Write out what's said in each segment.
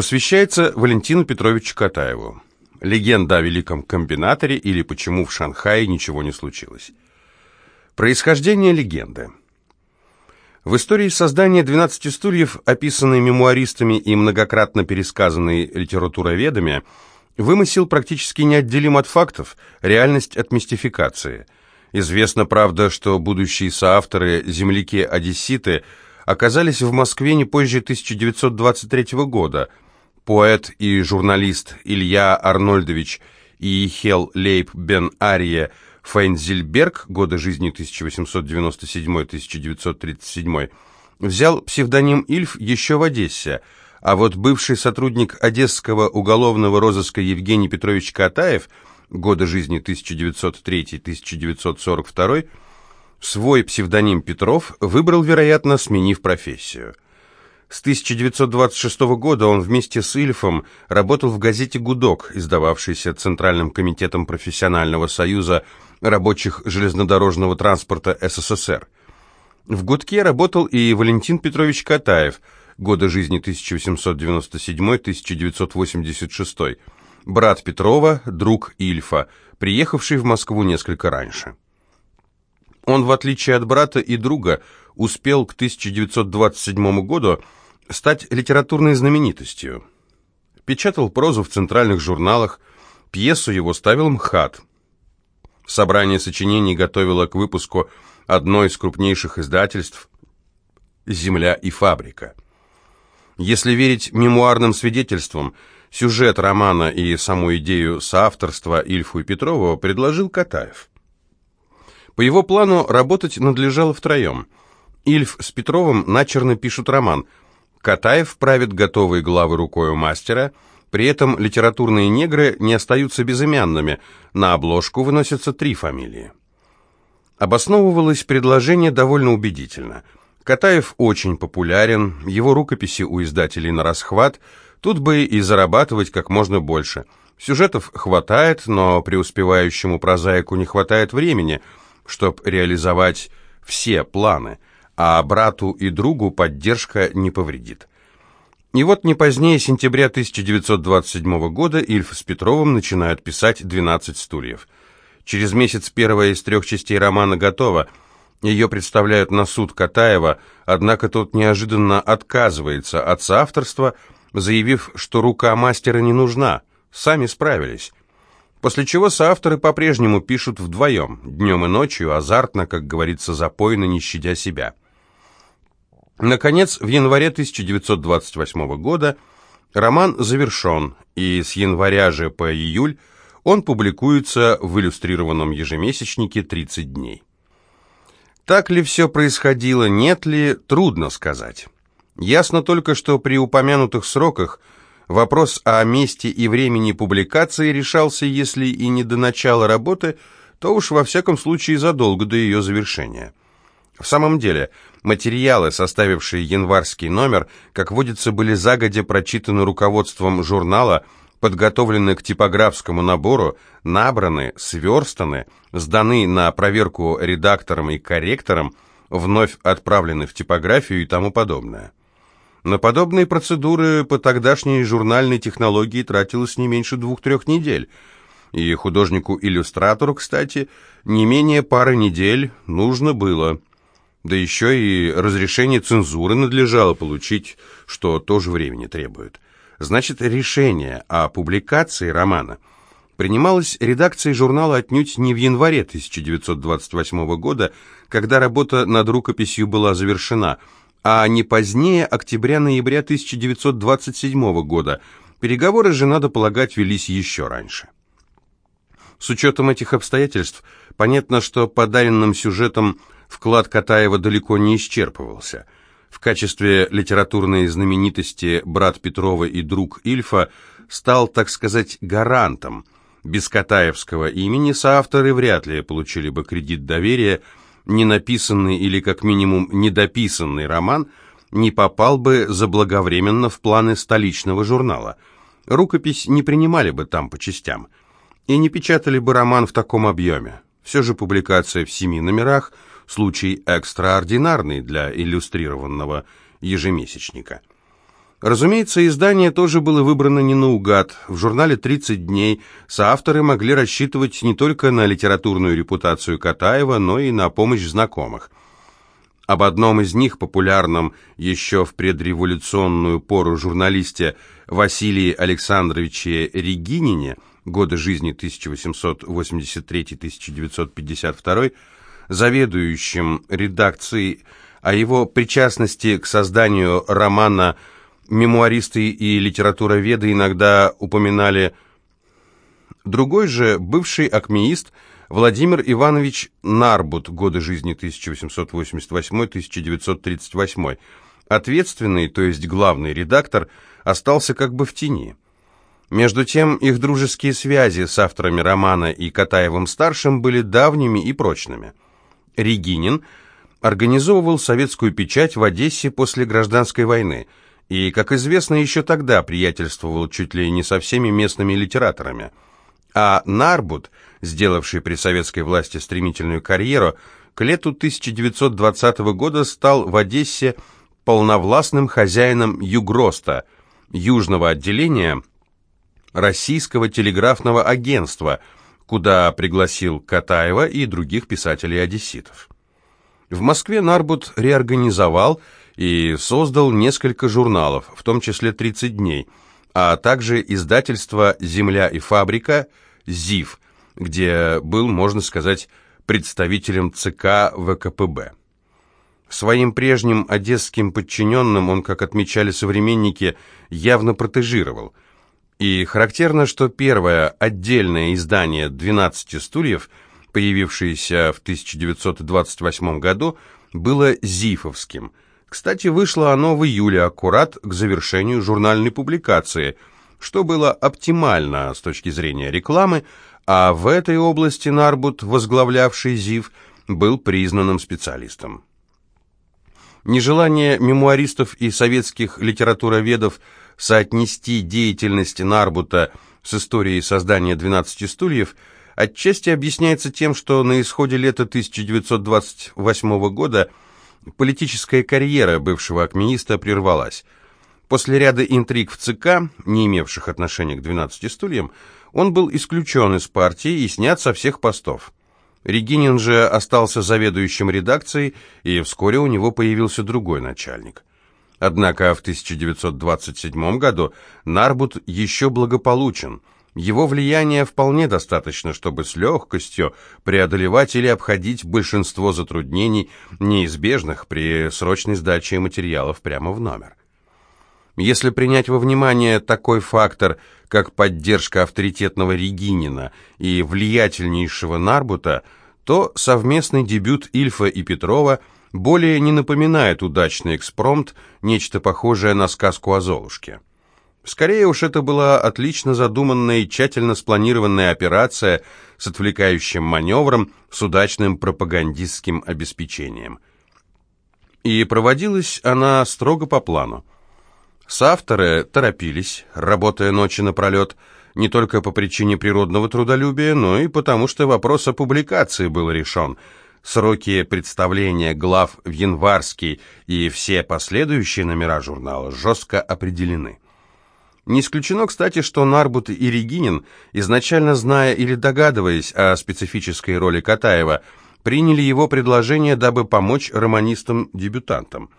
посвящается Валентину Петровичу Катаеву. Легенда о великом комбинаторе или почему в Шанхае ничего не случилось. Происхождение легенды. В истории создания «12 стульев», описанной мемуаристами и многократно пересказанной литературоведами, вымысел практически неотделим от фактов, реальность от мистификации. Известно, правда, что будущие соавторы, земляки-одесситы, оказались в Москве не позже 1923 года. Поэт и журналист Илья Арнольдович и Хел Лейб бен Ария Фейнзельберг, годы жизни 1897-1937, взял псевдоним Ильф еще в Одессе, а вот бывший сотрудник Одесского уголовного розыска Евгений Петрович Катаев, годы жизни 1903-1942, свой псевдоним Петров выбрал, вероятно, сменив профессию. С 1926 года он вместе с Ильфом работал в газете «Гудок», издававшейся Центральным комитетом профессионального союза рабочих железнодорожного транспорта СССР. В «Гудке» работал и Валентин Петрович Катаев, годы жизни 1897-1986, брат Петрова, друг Ильфа, приехавший в Москву несколько раньше. Он, в отличие от брата и друга, успел к 1927 году стать литературной знаменитостью. Печатал прозу в центральных журналах, пьесу его ставил МХАТ. Собрание сочинений готовило к выпуску одно из крупнейших издательств «Земля и фабрика». Если верить мемуарным свидетельствам, сюжет романа и саму идею соавторства Ильфу и Петрову предложил Катаев. По его плану работать надлежало втроем. Ильф с Петровым начерно пишут роман. Катаев правит готовые главы рукой у мастера, при этом литературные негры не остаются безымянными, на обложку выносятся три фамилии. Обосновывалось предложение довольно убедительно. Катаев очень популярен, его рукописи у издателей на расхват, тут бы и зарабатывать как можно больше. Сюжетов хватает, но преуспевающему прозаику не хватает времени – чтобы реализовать все планы, а брату и другу поддержка не повредит. И вот не позднее сентября 1927 года Ильф с Петровым начинают писать «12 стульев». Через месяц первая из трех частей романа готова. Ее представляют на суд Катаева, однако тот неожиданно отказывается от соавторства, заявив, что рука мастера не нужна, сами справились. После чего соавторы по-прежнему пишут вдвоем, днем и ночью, азартно, как говорится, запойно, не щадя себя. Наконец, в январе 1928 года роман завершен, и с января же по июль он публикуется в иллюстрированном ежемесячнике «30 дней». Так ли все происходило, нет ли, трудно сказать. Ясно только, что при упомянутых сроках – Вопрос о месте и времени публикации решался, если и не до начала работы, то уж во всяком случае задолго до ее завершения. В самом деле, материалы, составившие январский номер, как водится, были загодя прочитаны руководством журнала, подготовлены к типографскому набору, набраны, сверстаны, сданы на проверку редакторам и корректорам, вновь отправлены в типографию и тому подобное. На подобные процедуры по тогдашней журнальной технологии тратилось не меньше двух-трех недель. И художнику-иллюстратору, кстати, не менее пары недель нужно было. Да еще и разрешение цензуры надлежало получить, что тоже времени требует. Значит, решение о публикации романа принималось редакцией журнала отнюдь не в январе 1928 года, когда работа над рукописью была завершена – а не позднее октября-ноября 1927 года. Переговоры же, надо полагать, велись еще раньше. С учетом этих обстоятельств, понятно, что подаренным сюжетом вклад Катаева далеко не исчерпывался. В качестве литературной знаменитости брат Петрова и друг Ильфа стал, так сказать, гарантом. Без Катаевского имени соавторы вряд ли получили бы кредит доверия – ненаписанный или как минимум недописанный роман не попал бы заблаговременно в планы столичного журнала. Рукопись не принимали бы там по частям. И не печатали бы роман в таком объеме. Все же публикация в семи номерах – случай экстраординарный для иллюстрированного ежемесячника. Разумеется, издание тоже было выбрано не наугад. В журнале «30 дней» соавторы могли рассчитывать не только на литературную репутацию Катаева, но и на помощь знакомых. Об одном из них, популярном еще в предреволюционную пору журналисте Василии Александровиче Регинине, годы жизни 1883-1952, заведующим редакцией, о его причастности к созданию романа мемуаристы и литературоведы иногда упоминали другой же бывший акмеист Владимир Иванович Нарбут, годы жизни 1888-1938. Ответственный, то есть главный редактор, остался как бы в тени. Между тем, их дружеские связи с авторами романа и Катаевым-старшим были давними и прочными. Регинин организовывал советскую печать в Одессе после гражданской войны – и, как известно, еще тогда приятельствовал чуть ли не со всеми местными литераторами. А Нарбут, сделавший при советской власти стремительную карьеру, к лету 1920 года стал в Одессе полновластным хозяином Югроста, южного отделения Российского телеграфного агентства, куда пригласил Катаева и других писателей-одесситов. В Москве Нарбут реорганизовал и создал несколько журналов, в том числе «30 дней», а также издательство «Земля и фабрика» «ЗИФ», где был, можно сказать, представителем ЦК ВКПБ. Своим прежним одесским подчиненным он, как отмечали современники, явно протежировал. И характерно, что первое отдельное издание «12 стульев», появившееся в 1928 году, было «Зифовским», кстати, вышло оно в июле, аккурат к завершению журнальной публикации, что было оптимально с точки зрения рекламы, а в этой области Нарбут, возглавлявший ЗИВ, был признанным специалистом. Нежелание мемуаристов и советских литературоведов соотнести деятельность Нарбута с историей создания «12 стульев» отчасти объясняется тем, что на исходе лета 1928 года – Политическая карьера бывшего акмеиста прервалась. После ряда интриг в ЦК, не имевших отношения к «12 стульям», он был исключен из партии и снят со всех постов. Регинин же остался заведующим редакцией, и вскоре у него появился другой начальник. Однако в 1927 году Нарбут еще благополучен – его влияния вполне достаточно, чтобы с легкостью преодолевать или обходить большинство затруднений, неизбежных при срочной сдаче материалов прямо в номер. Если принять во внимание такой фактор, как поддержка авторитетного Регинина и влиятельнейшего Нарбута, то совместный дебют Ильфа и Петрова более не напоминает удачный экспромт, нечто похожее на сказку о Золушке. Скорее уж это была отлично задуманная и тщательно спланированная операция с отвлекающим маневром, с удачным пропагандистским обеспечением. И проводилась она строго по плану. Соавторы торопились, работая ночи напролет, не только по причине природного трудолюбия, но и потому, что вопрос о публикации был решен. Сроки представления глав в январский и все последующие номера журнала жестко определены. Не исключено, кстати, что Нарбут и Регинин, изначально зная или догадываясь о специфической роли Катаева, приняли его предложение, дабы помочь романистам-дебютантам.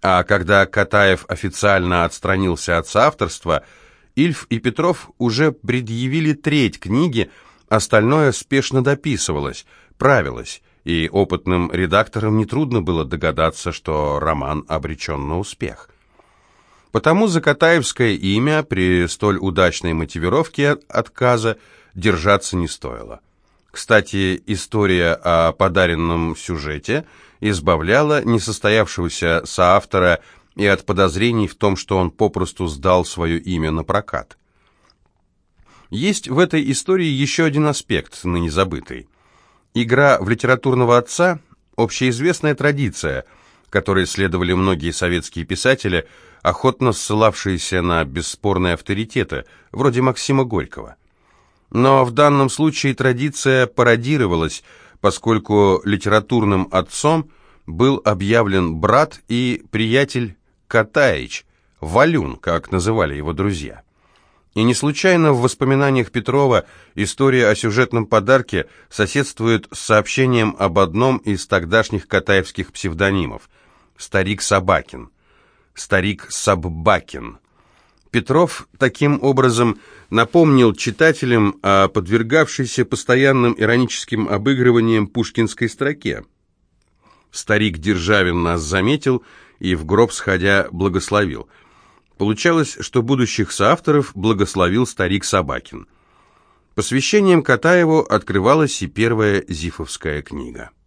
А когда Катаев официально отстранился от соавторства, Ильф и Петров уже предъявили треть книги, остальное спешно дописывалось, правилось, и опытным редакторам нетрудно было догадаться, что роман обречен на успех. Потому Закатаевское имя при столь удачной мотивировке отказа держаться не стоило. Кстати, история о подаренном сюжете избавляла несостоявшегося соавтора и от подозрений в том, что он попросту сдал свое имя на прокат. Есть в этой истории еще один аспект, ныне забытый. Игра в литературного отца – общеизвестная традиция, которой следовали многие советские писатели – охотно ссылавшиеся на бесспорные авторитеты, вроде Максима Горького. Но в данном случае традиция пародировалась, поскольку литературным отцом был объявлен брат и приятель Катаич, Валюн, как называли его друзья. И не случайно в воспоминаниях Петрова история о сюжетном подарке соседствует с сообщением об одном из тогдашних катаевских псевдонимов – «Старик Собакин». «Старик Саббакин». Петров таким образом напомнил читателям о подвергавшейся постоянным ироническим обыгрываниям пушкинской строке. Старик Державин нас заметил и в гроб сходя благословил – Получалось, что будущих соавторов благословил старик Собакин. Посвящением Катаеву открывалась и первая Зифовская книга.